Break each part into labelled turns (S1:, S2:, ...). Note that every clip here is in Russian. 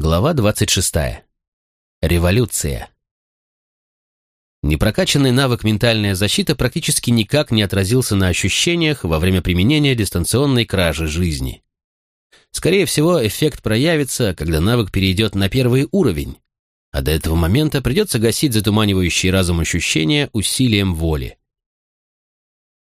S1: Глава 26. Революция. Непрокачанный навык ментальная защита практически никак не отразился на ощущениях во время применения дистанционной кражи жизни. Скорее всего, эффект проявится, когда навык перейдет на первый уровень, а до этого момента придется гасить затуманивающие разум ощущения усилием воли.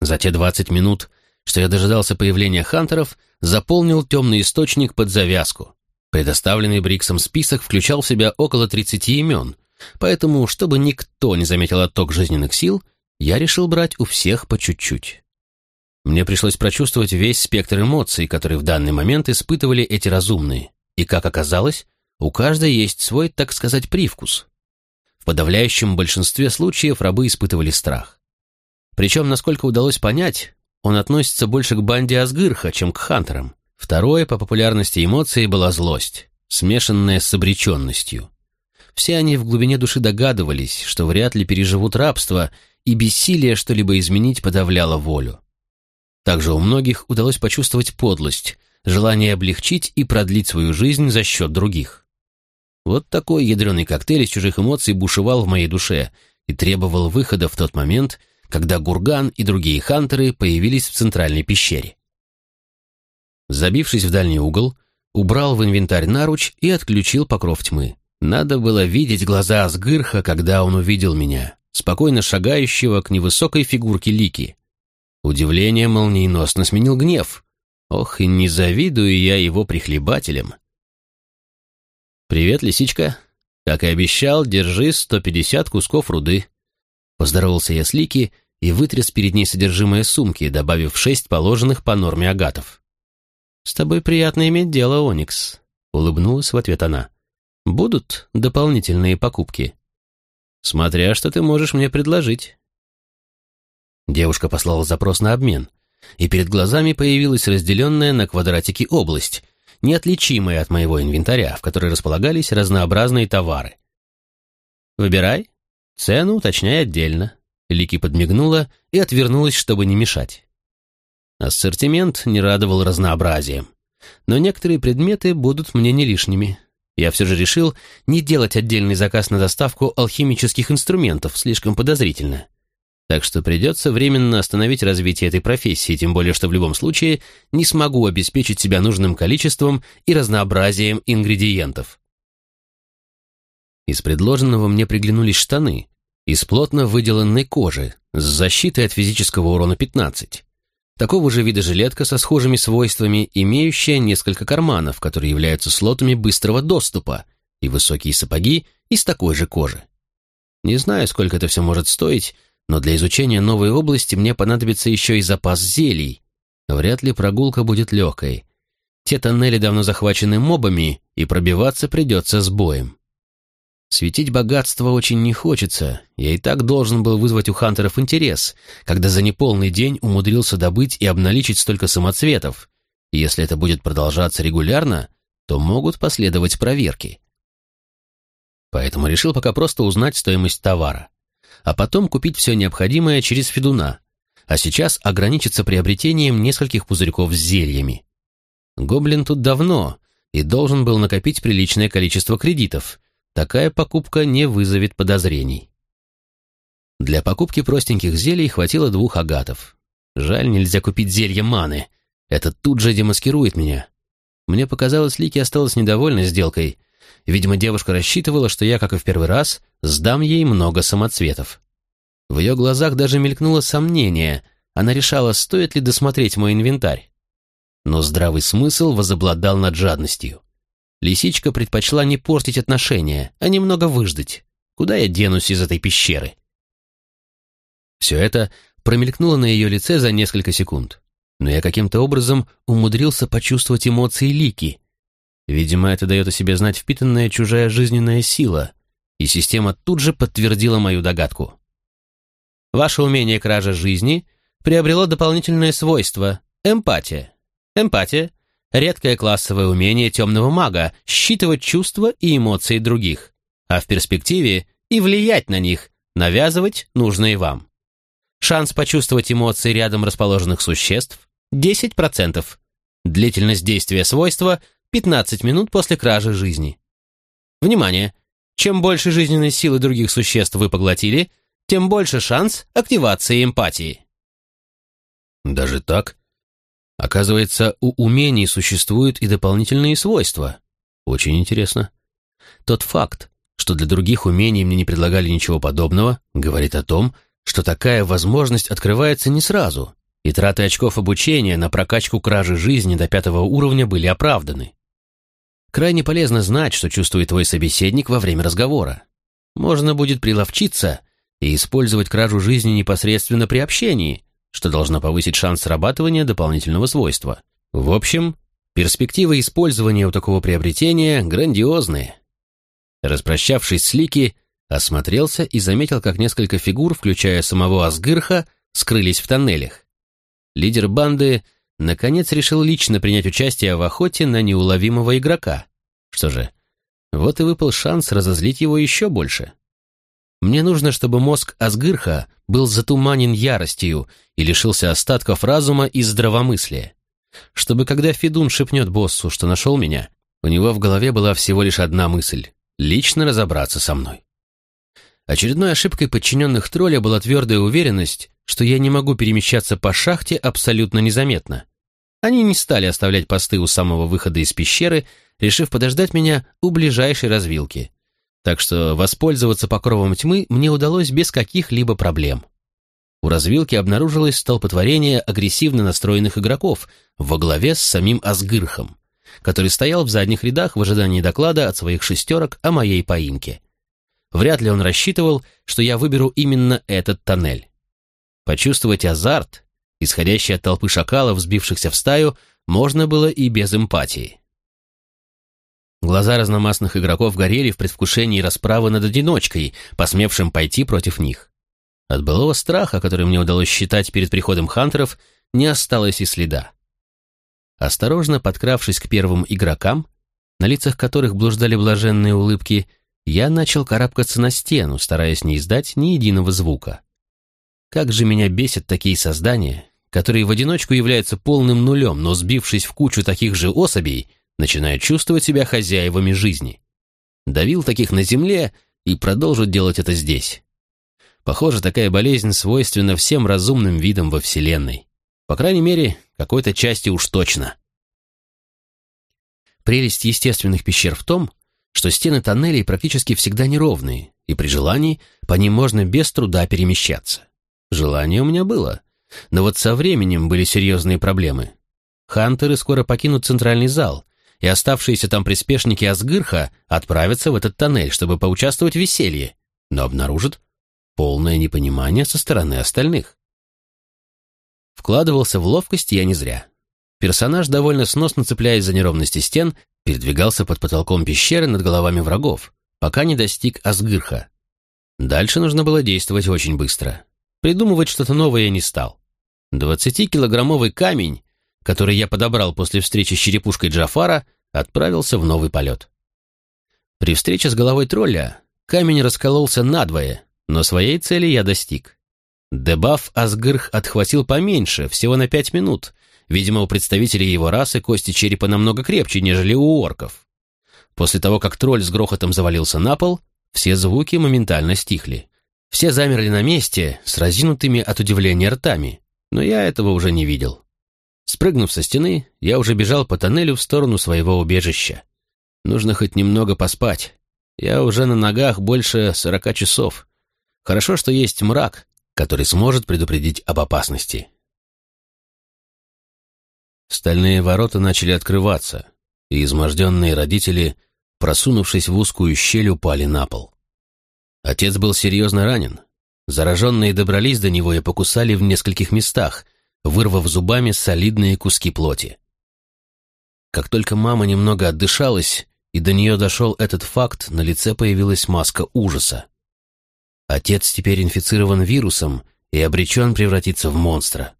S1: За те 20 минут, что я дожидался появления хантеров, заполнил темный источник под завязку, Предоставленный Бриксом список включал в себя около 30 имен, поэтому, чтобы никто не заметил отток жизненных сил, я решил брать у всех по чуть-чуть. Мне пришлось прочувствовать весь спектр эмоций, которые в данный момент испытывали эти разумные, и, как оказалось, у каждой есть свой, так сказать, привкус. В подавляющем большинстве случаев рабы испытывали страх. Причем, насколько удалось понять, он относится больше к банде Асгырха, чем к хантерам. Второе по популярности эмоции была злость, смешанная с обреченностью. Все они в глубине души догадывались, что вряд ли переживут рабство, и бессилие что-либо изменить подавляло волю. Также у многих удалось почувствовать подлость, желание облегчить и продлить свою жизнь за счет других. Вот такой ядреный коктейль из чужих эмоций бушевал в моей душе и требовал выхода в тот момент, когда Гурган и другие хантеры появились в центральной пещере. Забившись в дальний угол, убрал в инвентарь наруч и отключил покров тьмы. Надо было видеть глаза Асгырха, когда он увидел меня, спокойно шагающего к невысокой фигурке Лики. Удивление молниеносно сменил гнев. Ох, и не завидую я его прихлебателям. «Привет, лисичка. Как и обещал, держи 150 кусков руды». Поздоровался я с Лики и вытряс перед ней содержимое сумки, добавив шесть положенных по норме агатов. «С тобой приятно иметь дело, Оникс», — улыбнулась в ответ она. «Будут дополнительные покупки?» «Смотря что ты можешь мне предложить». Девушка послала запрос на обмен, и перед глазами появилась разделенная на квадратики область, неотличимая от моего инвентаря, в которой располагались разнообразные товары. «Выбирай. Цену уточняй отдельно». Лики подмигнула и отвернулась, чтобы не мешать. Ассортимент не радовал разнообразием. Но некоторые предметы будут мне не лишними. Я все же решил не делать отдельный заказ на доставку алхимических инструментов, слишком подозрительно. Так что придется временно остановить развитие этой профессии, тем более что в любом случае не смогу обеспечить себя нужным количеством и разнообразием ингредиентов. Из предложенного мне приглянулись штаны из плотно выделанной кожи с защитой от физического урона 15. Такого же вида жилетка со схожими свойствами, имеющая несколько карманов, которые являются слотами быстрого доступа, и высокие сапоги из такой же кожи. Не знаю, сколько это все может стоить, но для изучения новой области мне понадобится еще и запас зелий. Вряд ли прогулка будет легкой. Те тоннели давно захвачены мобами, и пробиваться придется с боем. Светить богатство очень не хочется. Я и так должен был вызвать у хантеров интерес, когда за неполный день умудрился добыть и обналичить столько самоцветов. Если это будет продолжаться регулярно, то могут последовать проверки. Поэтому решил пока просто узнать стоимость товара, а потом купить все необходимое через Федуна, а сейчас ограничиться приобретением нескольких пузырьков с зельями. Гоблин тут давно и должен был накопить приличное количество кредитов, такая покупка не вызовет подозрений. Для покупки простеньких зелий хватило двух агатов. Жаль, нельзя купить зелье маны. Это тут же демаскирует меня. Мне показалось, Лики осталась недовольна сделкой. Видимо, девушка рассчитывала, что я, как и в первый раз, сдам ей много самоцветов. В ее глазах даже мелькнуло сомнение. Она решала, стоит ли досмотреть мой инвентарь. Но здравый смысл возобладал над жадностью. Лисичка предпочла не портить отношения, а немного выждать. Куда я денусь из этой пещеры? Все это промелькнуло на ее лице за несколько секунд. Но я каким-то образом умудрился почувствовать эмоции Лики. Видимо, это дает о себе знать впитанная чужая жизненная сила, и система тут же подтвердила мою догадку. Ваше умение кража жизни приобрело дополнительное свойство — эмпатия. Эмпатия редкое классовое умение темного мага считывать чувства и эмоции других, а в перспективе и влиять на них, навязывать нужные вам. Шанс почувствовать эмоции рядом расположенных существ – 10%. Длительность действия свойства – 15 минут после кражи жизни. Внимание! Чем больше жизненной силы других существ вы поглотили, тем больше шанс активации эмпатии. Даже так? Оказывается, у умений существуют и дополнительные свойства. Очень интересно. Тот факт, что для других умений мне не предлагали ничего подобного, говорит о том, что такая возможность открывается не сразу, и траты очков обучения на прокачку кражи жизни до пятого уровня были оправданы. Крайне полезно знать, что чувствует твой собеседник во время разговора. Можно будет приловчиться и использовать кражу жизни непосредственно при общении, что должно повысить шанс срабатывания дополнительного свойства. В общем, перспективы использования у такого приобретения грандиозные. Распрощавшись с Лики, осмотрелся и заметил, как несколько фигур, включая самого Асгырха, скрылись в тоннелях. Лидер банды наконец решил лично принять участие в охоте на неуловимого игрока. Что же, вот и выпал шанс разозлить его еще больше. Мне нужно, чтобы мозг Асгырха был затуманен яростью и лишился остатков разума и здравомыслия. Чтобы когда Федун шепнет боссу, что нашел меня, у него в голове была всего лишь одна мысль — лично разобраться со мной. Очередной ошибкой подчиненных тролля была твердая уверенность, что я не могу перемещаться по шахте абсолютно незаметно. Они не стали оставлять посты у самого выхода из пещеры, решив подождать меня у ближайшей развилки так что воспользоваться покровом тьмы мне удалось без каких-либо проблем. У развилки обнаружилось столпотворение агрессивно настроенных игроков во главе с самим Асгырхом, который стоял в задних рядах в ожидании доклада от своих шестерок о моей поимке. Вряд ли он рассчитывал, что я выберу именно этот тоннель. Почувствовать азарт, исходящий от толпы шакалов, сбившихся в стаю, можно было и без эмпатии. Глаза разномастных игроков горели в предвкушении расправы над одиночкой, посмевшим пойти против них. От былого страха, который мне удалось считать перед приходом хантеров, не осталось и следа. Осторожно подкравшись к первым игрокам, на лицах которых блуждали блаженные улыбки, я начал карабкаться на стену, стараясь не издать ни единого звука. Как же меня бесят такие создания, которые в одиночку являются полным нулем, но сбившись в кучу таких же особей, начинают чувствовать себя хозяевами жизни. Давил таких на земле и продолжит делать это здесь. Похоже, такая болезнь свойственна всем разумным видам во Вселенной. По крайней мере, какой-то части уж точно. Прелесть естественных пещер в том, что стены тоннелей практически всегда неровные, и при желании по ним можно без труда перемещаться. Желание у меня было, но вот со временем были серьезные проблемы. Хантеры скоро покинут центральный зал, и оставшиеся там приспешники Асгырха отправятся в этот тоннель, чтобы поучаствовать в веселье, но обнаружат полное непонимание со стороны остальных. Вкладывался в ловкость я не зря. Персонаж, довольно сносно цепляясь за неровности стен, передвигался под потолком пещеры над головами врагов, пока не достиг Асгырха. Дальше нужно было действовать очень быстро. Придумывать что-то новое я не стал. Двадцатикилограммовый камень который я подобрал после встречи с черепушкой Джафара, отправился в новый полет. При встрече с головой тролля камень раскололся надвое, но своей цели я достиг. Дебаф Асгырх отхватил поменьше, всего на пять минут. Видимо, у представителей его расы кости черепа намного крепче, нежели у орков. После того, как тролль с грохотом завалился на пол, все звуки моментально стихли. Все замерли на месте с разинутыми от удивления ртами, но я этого уже не видел. Спрыгнув со стены, я уже бежал по тоннелю в сторону своего убежища. Нужно хоть немного поспать. Я уже на ногах больше сорока часов. Хорошо, что есть мрак, который сможет предупредить об опасности. Стальные ворота начали открываться, и изможденные родители, просунувшись в узкую щель, упали на пол. Отец был серьезно ранен. Зараженные добрались до него и покусали в нескольких местах — вырвав зубами солидные куски плоти. Как только мама немного отдышалась, и до нее дошел этот факт, на лице появилась маска ужаса. Отец теперь инфицирован вирусом и обречен превратиться в монстра.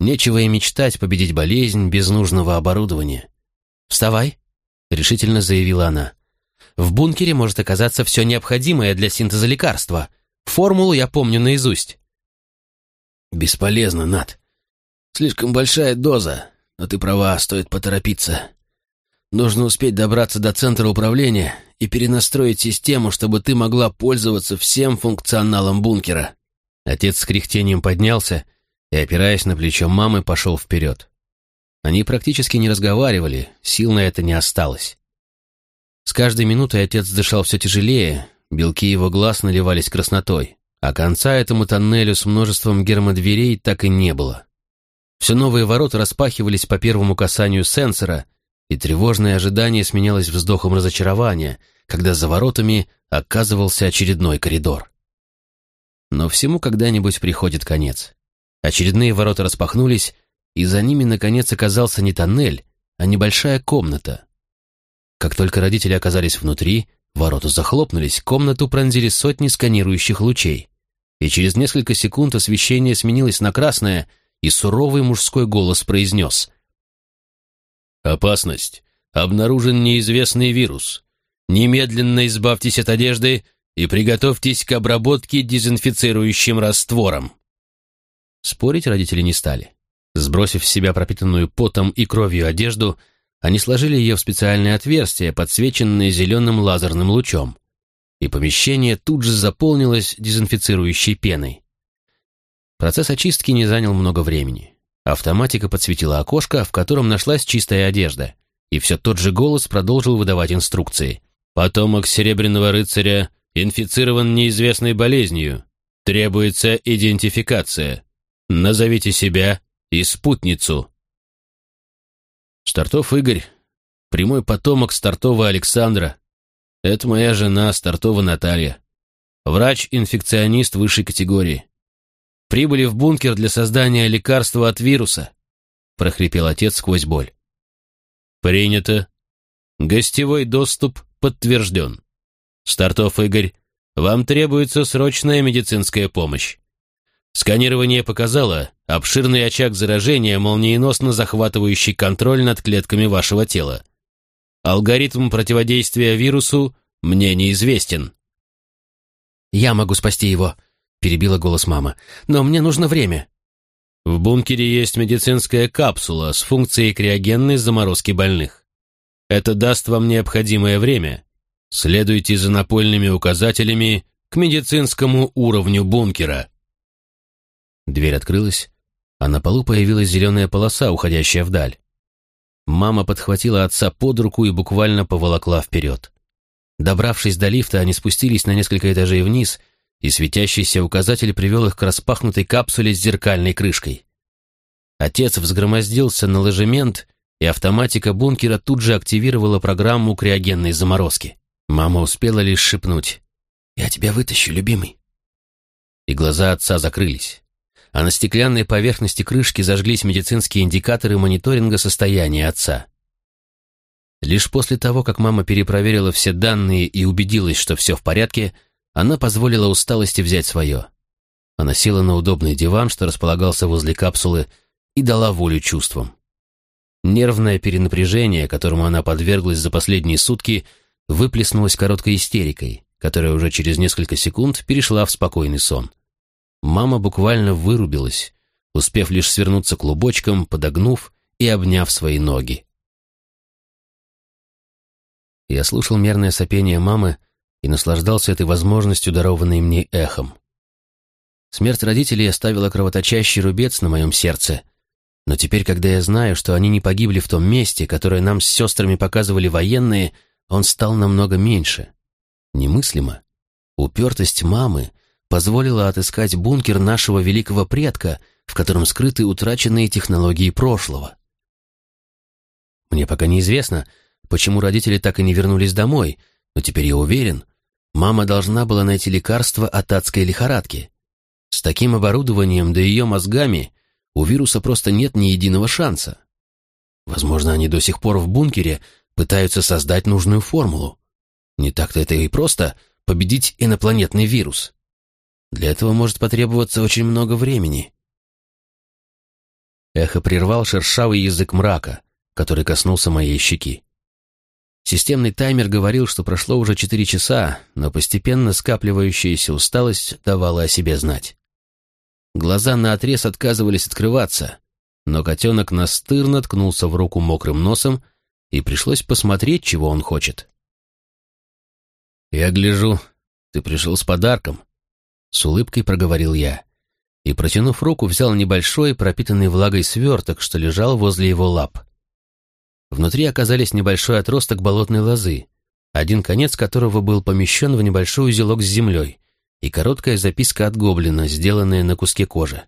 S1: Нечего и мечтать победить болезнь без нужного оборудования. «Вставай», — решительно заявила она. «В бункере может оказаться все необходимое для синтеза лекарства. Формулу я помню наизусть».
S2: «Бесполезно, Над. Слишком большая доза, но ты права, стоит поторопиться.
S1: Нужно успеть добраться до центра управления и перенастроить систему, чтобы ты могла пользоваться всем функционалом бункера». Отец с кряхтением поднялся и, опираясь на плечо мамы, пошел вперед. Они практически не разговаривали, сил на это не осталось. С каждой минутой отец дышал все тяжелее, белки его глаз наливались краснотой, а конца этому тоннелю с множеством гермодверей так и не было. Все новые ворота распахивались по первому касанию сенсора, и тревожное ожидание сменялось вздохом разочарования, когда за воротами оказывался очередной коридор. Но всему когда-нибудь приходит конец. Очередные ворота распахнулись, и за ними, наконец, оказался не тоннель, а небольшая комната. Как только родители оказались внутри, ворота захлопнулись, комнату пронзили сотни сканирующих лучей. И через несколько секунд освещение сменилось на красное, и суровый мужской голос произнес Опасность. Обнаружен неизвестный вирус. Немедленно избавьтесь от одежды и приготовьтесь к обработке дезинфицирующим раствором. Спорить родители не стали. Сбросив с себя пропитанную потом и кровью одежду, они сложили ее в специальное отверстие, подсвеченное зеленым лазерным лучом. И помещение тут же заполнилось дезинфицирующей пеной. Процесс очистки не занял много времени. Автоматика подсветила окошко, в котором нашлась чистая одежда, и все тот же голос продолжил выдавать инструкции. «Потомок Серебряного рыцаря инфицирован неизвестной болезнью. Требуется идентификация. Назовите себя и спутницу». Стартов Игорь, прямой потомок Стартова Александра. Это моя жена, Стартова Наталья. Врач-инфекционист высшей категории. Прибыли в бункер для создания лекарства от вируса», — прохрипел отец сквозь боль. «Принято. Гостевой доступ подтвержден. Стартов Игорь, вам требуется срочная медицинская помощь. Сканирование показало обширный очаг заражения, молниеносно захватывающий контроль над клетками вашего тела. Алгоритм противодействия вирусу мне неизвестен».
S2: «Я могу спасти его», перебила голос мама. «Но мне нужно время».
S1: «В бункере есть медицинская капсула с функцией криогенной заморозки больных. Это даст вам необходимое время. Следуйте за напольными указателями к медицинскому уровню бункера». Дверь открылась, а на полу появилась зеленая полоса, уходящая вдаль. Мама подхватила отца под руку и буквально поволокла вперед. Добравшись до лифта, они спустились на несколько этажей вниз — и светящийся указатель привел их к распахнутой капсуле с зеркальной крышкой. Отец взгромоздился на ложемент, и автоматика бункера тут же активировала программу криогенной заморозки. Мама успела лишь шепнуть «Я тебя вытащу, любимый». И глаза отца закрылись, а на стеклянной поверхности крышки зажглись медицинские индикаторы мониторинга состояния отца. Лишь после того, как мама перепроверила все данные и убедилась, что все в порядке, она позволила усталости взять свое. Она села на удобный диван, что располагался возле капсулы, и дала волю чувствам. Нервное перенапряжение, которому она подверглась за последние сутки, выплеснулось короткой истерикой, которая уже через несколько секунд перешла в спокойный сон. Мама буквально вырубилась, успев лишь свернуться клубочком, подогнув и обняв свои ноги. Я слушал мерное сопение мамы, и наслаждался этой возможностью, дарованной мне эхом. Смерть родителей оставила кровоточащий рубец на моем сердце, но теперь, когда я знаю, что они не погибли в том месте, которое нам с сестрами показывали военные, он стал намного меньше. Немыслимо. Упертость мамы позволила отыскать бункер нашего великого предка, в котором скрыты утраченные технологии прошлого. Мне пока неизвестно, почему родители так и не вернулись домой, но теперь я уверен, Мама должна была найти лекарство от адской лихорадки. С таким оборудованием, да ее мозгами, у вируса просто нет ни единого шанса. Возможно, они до сих пор в бункере пытаются создать нужную формулу. Не так-то это и просто победить инопланетный вирус. Для этого может потребоваться очень много времени. Эхо прервал шершавый язык мрака, который коснулся моей щеки. Системный таймер говорил, что прошло уже четыре часа, но постепенно скапливающаяся усталость давала о себе знать. Глаза наотрез отказывались открываться, но котенок настырно ткнулся в руку мокрым носом и пришлось посмотреть, чего он хочет. «Я гляжу, ты пришел с подарком», — с улыбкой проговорил я, и, протянув руку, взял небольшой, пропитанный влагой сверток, что лежал возле его лап. Внутри оказались небольшой отросток болотной лозы, один конец которого был помещен в небольшой узелок с землей, и короткая записка от гоблина, сделанная на куске кожи.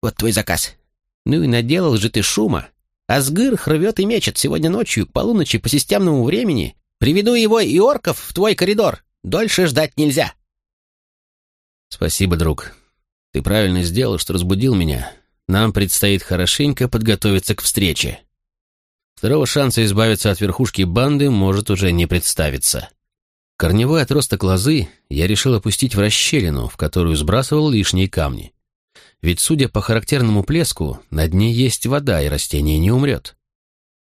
S2: «Вот твой заказ. Ну и наделал же ты шума. Асгыр рвет и мечет сегодня ночью, к полуночи по системному времени. Приведу его и орков в твой коридор. Дольше ждать нельзя».
S1: «Спасибо, друг. Ты правильно сделал, что разбудил меня. Нам предстоит хорошенько подготовиться к встрече». Второго шанса избавиться от верхушки банды может уже не представиться. Корневой отросток лозы я решил опустить в расщелину, в которую сбрасывал лишние камни. Ведь, судя по характерному плеску, на дне есть вода, и растение не умрет.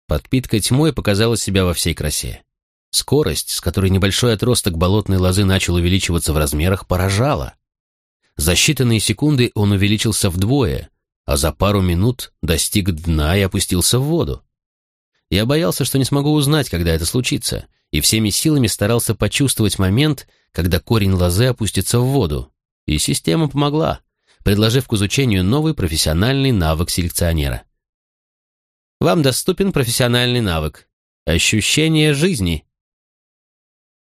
S1: Подпитка тьмой показала себя во всей красе. Скорость, с которой небольшой отросток болотной лозы начал увеличиваться в размерах, поражала. За считанные секунды он увеличился вдвое, а за пару минут достиг дна и опустился в воду. Я боялся, что не смогу узнать, когда это случится, и всеми силами старался почувствовать момент, когда корень лозы опустится в воду. И система помогла, предложив к изучению новый профессиональный навык селекционера. Вам доступен профессиональный навык «Ощущение жизни».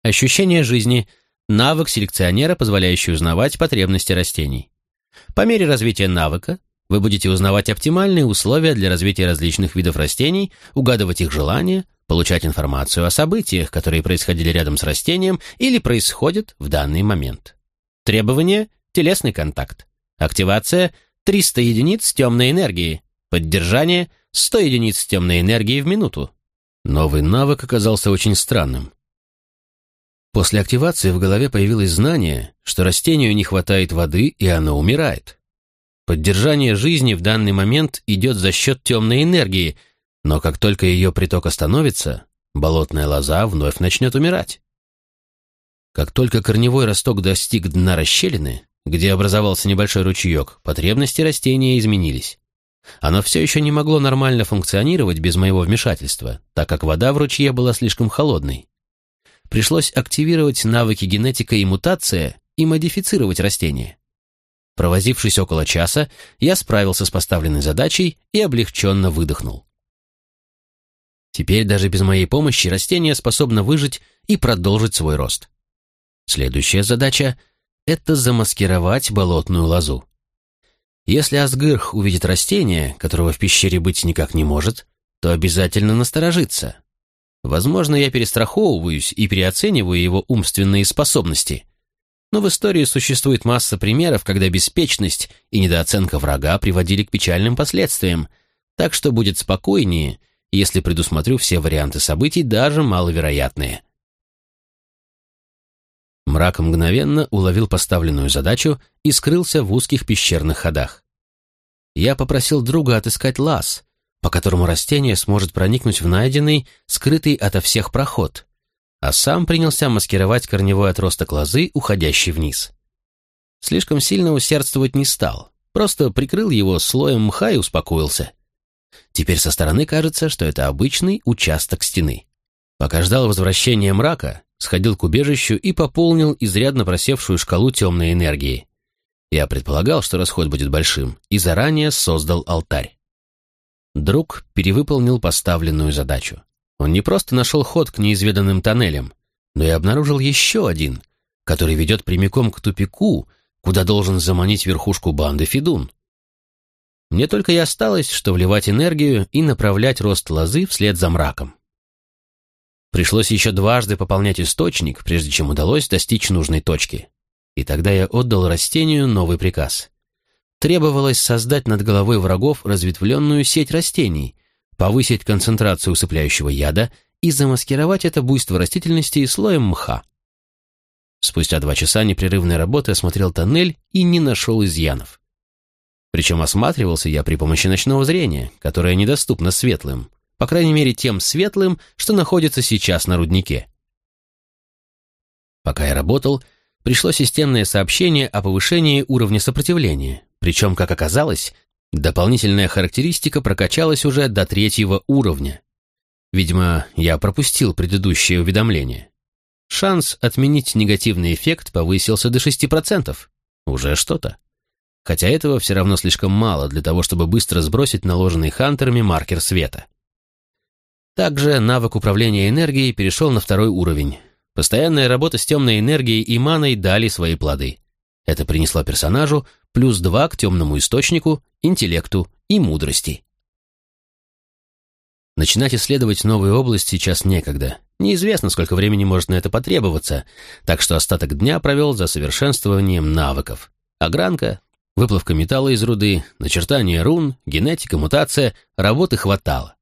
S1: Ощущение жизни – навык селекционера, позволяющий узнавать потребности растений. По мере развития навыка вы будете узнавать оптимальные условия для развития различных видов растений, угадывать их желания, получать информацию о событиях, которые происходили рядом с растением или происходят в данный момент. Требование – телесный контакт. Активация – 300 единиц темной энергии. Поддержание – 100 единиц темной энергии в минуту. Новый навык оказался очень странным. После активации в голове появилось знание, что растению не хватает воды, и оно умирает. Поддержание жизни в данный момент идет за счет темной энергии, но как только ее приток остановится, болотная лоза вновь начнет умирать. Как только корневой росток достиг дна расщелины, где образовался небольшой ручеек, потребности растения изменились. Оно все еще не могло нормально функционировать без моего вмешательства, так как вода в ручье была слишком холодной. Пришлось активировать навыки генетика и мутация и модифицировать растение. Провозившись около часа, я справился с поставленной задачей и облегченно выдохнул. Теперь даже без моей помощи растение способно выжить и продолжить свой рост. Следующая задача — это замаскировать болотную лозу. Если Асгырх увидит растение, которого в пещере быть никак не может, то обязательно насторожится. Возможно, я перестраховываюсь и переоцениваю его умственные способности — но в истории существует масса примеров, когда беспечность и недооценка врага приводили к печальным последствиям, так что будет спокойнее, если предусмотрю все варианты событий, даже маловероятные. Мрак мгновенно уловил поставленную задачу и скрылся в узких пещерных ходах. Я попросил друга отыскать лаз, по которому растение сможет проникнуть в найденный, скрытый ото всех проход, а сам принялся маскировать корневой отросток лозы, уходящий вниз. Слишком сильно усердствовать не стал, просто прикрыл его слоем мха и успокоился. Теперь со стороны кажется, что это обычный участок стены. Пока ждал возвращения мрака, сходил к убежищу и пополнил изрядно просевшую шкалу темной энергии. Я предполагал, что расход будет большим, и заранее создал алтарь. Друг перевыполнил поставленную задачу. Он не просто нашел ход к неизведанным тоннелям, но и обнаружил еще один, который ведет прямиком к тупику, куда должен заманить верхушку банды Фидун. Мне только и осталось, что вливать энергию и направлять рост лозы вслед за мраком. Пришлось еще дважды пополнять источник, прежде чем удалось достичь нужной точки. И тогда я отдал растению новый приказ. Требовалось создать над головой врагов разветвленную сеть растений, повысить концентрацию усыпляющего яда и замаскировать это буйство растительности слоем мха. Спустя два часа непрерывной работы осмотрел тоннель и не нашел изъянов. Причем осматривался я при помощи ночного зрения, которое недоступно светлым, по крайней мере тем светлым, что находится сейчас на руднике. Пока я работал, пришло системное сообщение о повышении уровня сопротивления, причем, как оказалось, Дополнительная характеристика прокачалась уже до третьего уровня. Видимо, я пропустил предыдущее уведомление. Шанс отменить негативный эффект повысился до 6%. Уже что-то. Хотя этого все равно слишком мало для того, чтобы быстро сбросить наложенный хантерами маркер света. Также навык управления энергией перешел на второй уровень. Постоянная работа с темной энергией и маной дали свои плоды. Это принесло персонажу плюс два к темному источнику, интеллекту и мудрости. Начинать исследовать новые области сейчас некогда. Неизвестно, сколько времени может на это потребоваться, так что остаток дня провел за совершенствованием навыков. Огранка, выплавка металла из руды, начертание рун, генетика, мутация, работы хватало.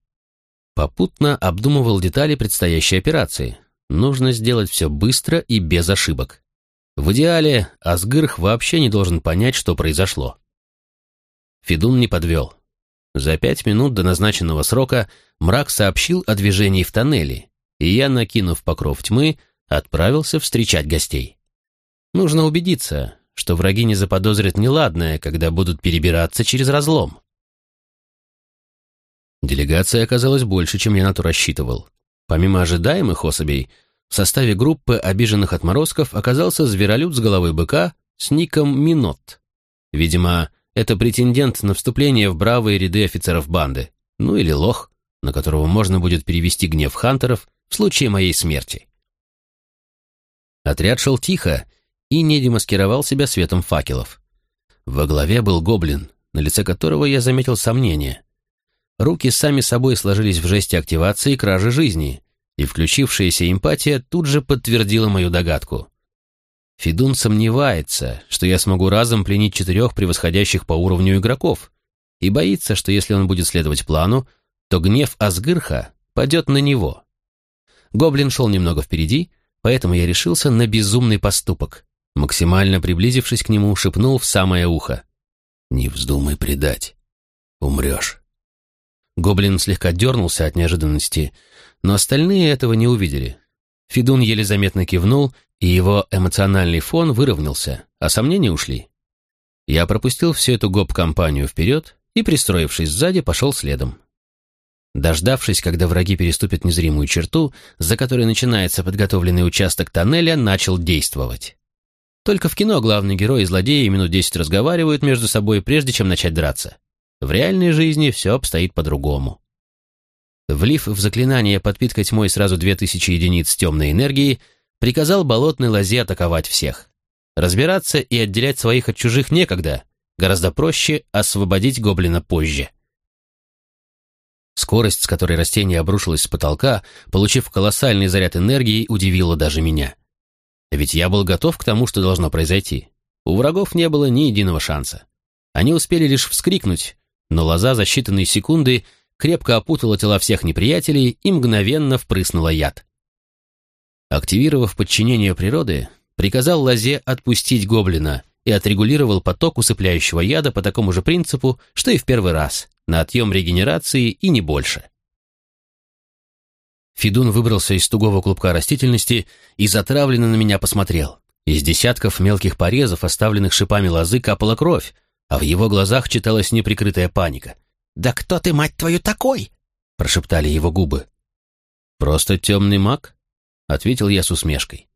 S1: Попутно обдумывал детали предстоящей операции. Нужно сделать все быстро и без ошибок. В идеале Асгырх вообще не должен понять, что произошло. Федун не подвел. За пять минут до назначенного срока мрак сообщил о движении в тоннеле, и я, накинув покров тьмы, отправился встречать гостей. Нужно убедиться, что враги не заподозрят неладное, когда будут перебираться через разлом. Делегация оказалась больше, чем я на то рассчитывал. Помимо ожидаемых особей, в составе группы обиженных отморозков оказался зверолюд с головой быка с ником Минот. Видимо, это претендент на вступление в бравые ряды офицеров банды, ну или лох, на которого можно будет перевести гнев хантеров в случае моей смерти. Отряд шел тихо и не демаскировал себя светом факелов. Во главе был гоблин, на лице которого я заметил сомнение. Руки сами собой сложились в жесте активации кражи жизни, и включившаяся эмпатия тут же подтвердила мою догадку. Федун сомневается, что я смогу разом пленить четырех превосходящих по уровню игроков, и боится, что если он будет следовать плану, то гнев Асгырха падет на него. Гоблин шел немного впереди, поэтому я решился на безумный поступок. Максимально приблизившись к нему, шепнул в самое ухо. «Не вздумай предать. Умрешь». Гоблин слегка дернулся от неожиданности, но остальные этого не увидели. Федун еле заметно кивнул, и его эмоциональный фон выровнялся, а сомнения ушли. Я пропустил всю эту гоп-компанию вперед и, пристроившись сзади, пошел следом. Дождавшись, когда враги переступят незримую черту, за которой начинается подготовленный участок тоннеля, начал действовать. Только в кино главный герой и злодеи минут десять разговаривают между собой, прежде чем начать драться. В реальной жизни все обстоит по-другому. Влив в заклинание подпитка тьмой сразу две тысячи единиц темной энергии, приказал болотной лозе атаковать всех. Разбираться и отделять своих от чужих некогда, гораздо проще освободить гоблина позже. Скорость, с которой растение обрушилось с потолка, получив колоссальный заряд энергии, удивила даже меня. Ведь я был готов к тому, что должно произойти. У врагов не было ни единого шанса. Они успели лишь вскрикнуть, но лоза за считанные секунды крепко опутала тела всех неприятелей и мгновенно впрыснула яд. Активировав подчинение природы, приказал лозе отпустить гоблина и отрегулировал поток усыпляющего яда по такому же принципу, что и в первый раз, на отъем регенерации и не больше. Федун выбрался из тугого клубка растительности и затравленно на меня посмотрел. Из десятков мелких порезов, оставленных шипами лозы, капала кровь, а в его глазах читалась неприкрытая паника. «Да кто ты, мать твою, такой?» — прошептали его губы. «Просто темный маг?» — ответил я с усмешкой.